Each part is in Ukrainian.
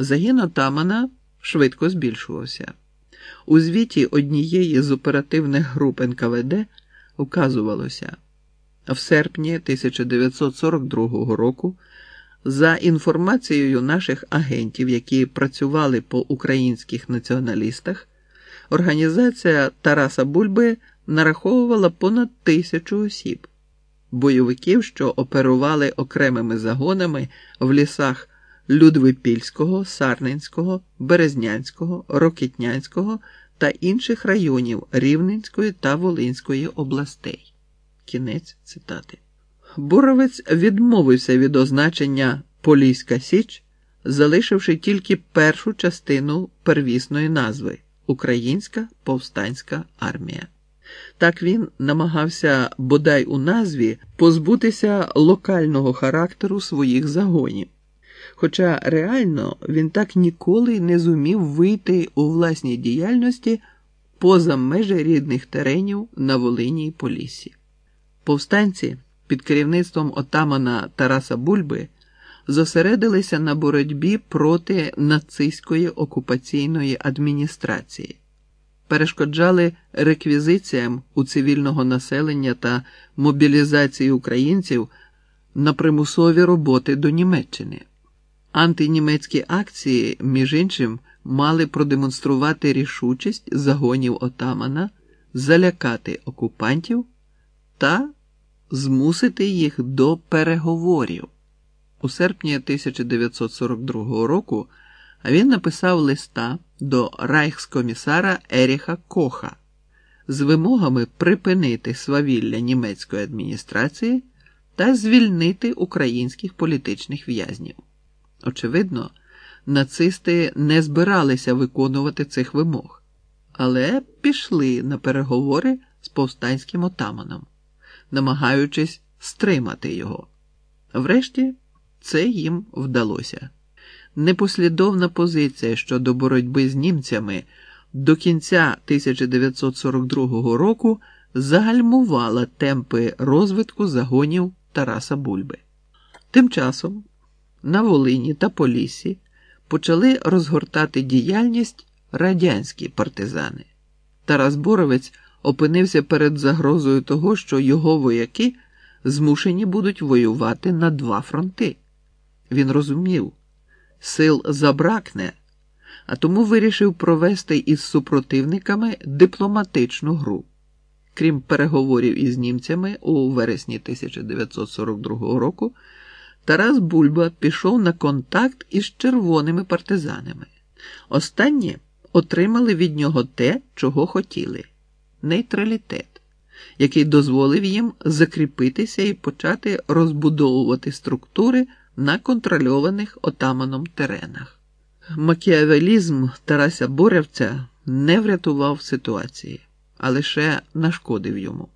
Загін отамана швидко збільшувався. У звіті однієї з оперативних груп НКВД вказувалося в серпні 1942 року. За інформацією наших агентів, які працювали по українських націоналістах, організація Тараса Бульби нараховувала понад тисячу осіб, бойовиків, що оперували окремими загонами в лісах Людвипільського, Сарненського, Березнянського, Рокітнянського та інших районів Рівненської та Волинської областей. Кінець цитати. Боровець відмовився від означення Поліська Січ, залишивши тільки першу частину первісної назви Українська повстанська армія. Так він намагався бодай у назві позбутися локального характеру своїх загонів. Хоча реально він так ніколи не зумів вийти у власній діяльності поза межі рідних теренів на Волині й Поліссі. Повстанці під керівництвом отамана Тараса Бульби зосередилися на боротьбі проти нацистської окупаційної адміністрації, перешкоджали реквізиціям у цивільного населення та мобілізації українців на примусові роботи до Німеччини. Антинімецькі акції, між іншим, мали продемонструвати рішучість загонів отамана, залякати окупантів та змусити їх до переговорів. У серпні 1942 року він написав листа до райхскомісара Еріха Коха з вимогами припинити свавілля німецької адміністрації та звільнити українських політичних в'язнів. Очевидно, нацисти не збиралися виконувати цих вимог, але пішли на переговори з повстанським отаманом намагаючись стримати його. Врешті це їм вдалося. Непослідовна позиція щодо боротьби з німцями до кінця 1942 року загальмувала темпи розвитку загонів Тараса Бульби. Тим часом на Волині та Поліссі почали розгортати діяльність радянські партизани. Тарас Боровець опинився перед загрозою того, що його вояки змушені будуть воювати на два фронти. Він розумів, сил забракне, а тому вирішив провести із супротивниками дипломатичну гру. Крім переговорів із німцями у вересні 1942 року, Тарас Бульба пішов на контакт із червоними партизанами. Останні отримали від нього те, чого хотіли нейтралітет, який дозволив їм закріпитися і почати розбудовувати структури на контрольованих отаманом теренах. Макіавелізм Тарася Боревця не врятував ситуації, а лише нашкодив йому.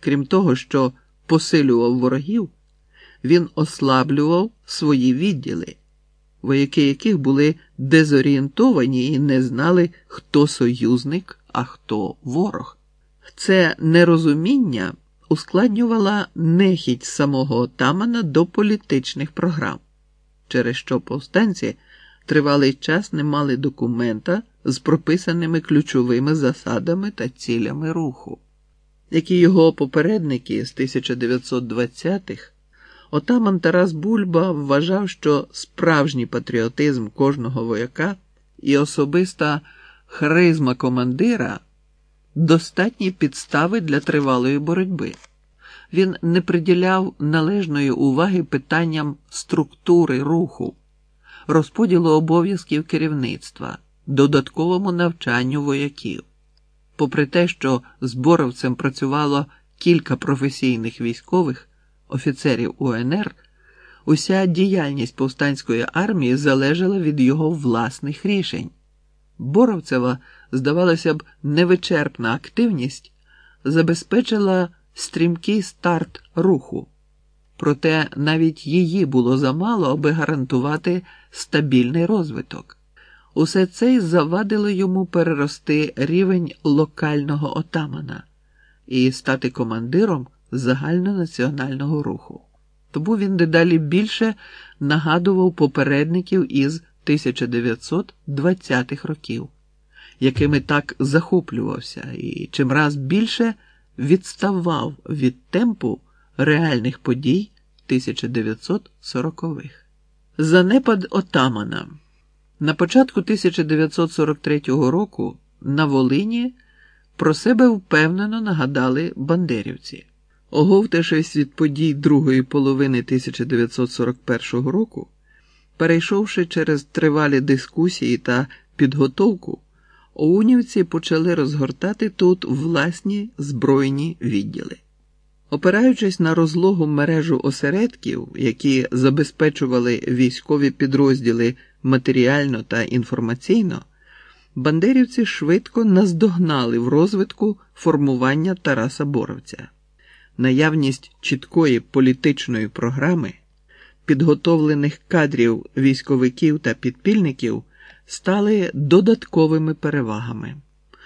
Крім того, що посилював ворогів, він ослаблював свої відділи, вояки яких були дезорієнтовані і не знали, хто союзник, а хто ворог. Це нерозуміння ускладнювала нехідь самого отамана до політичних програм, через що повстанці тривалий час не мали документа з прописаними ключовими засадами та цілями руху. Як і його попередники з 1920-х, отаман Тарас Бульба вважав, що справжній патріотизм кожного вояка і особиста харизма командира достатні підстави для тривалої боротьби. Він не приділяв належної уваги питанням структури руху, розподілу обов'язків керівництва, додатковому навчанню вояків. Попри те, що зборовцем працювало кілька професійних військових офіцерів УНР, уся діяльність повстанської армії залежала від його власних рішень. Боровцева, здавалося б, невичерпна активність забезпечила стрімкий старт руху, проте навіть її було замало, аби гарантувати стабільний розвиток. Усе це й завадило йому перерости рівень локального отамана і стати командиром загальнонаціонального руху. Тому він дедалі більше нагадував попередників із 1920-х років, якими так захоплювався і чимраз більше відставав від темпу реальних подій 1940-х. Занепад отамана. На початку 1943 року на Волині про себе впевнено нагадали бандерівці. Оговтавшись від подій другої половини 1941 року, перейшовши через тривалі дискусії та підготовку, оунівці почали розгортати тут власні збройні відділи. Опираючись на розлогу мережу осередків, які забезпечували військові підрозділи матеріально та інформаційно, бандерівці швидко наздогнали в розвитку формування Тараса Боровця. Наявність чіткої політичної програми, підготовлених кадрів військовиків та підпільників стали додатковими перевагами.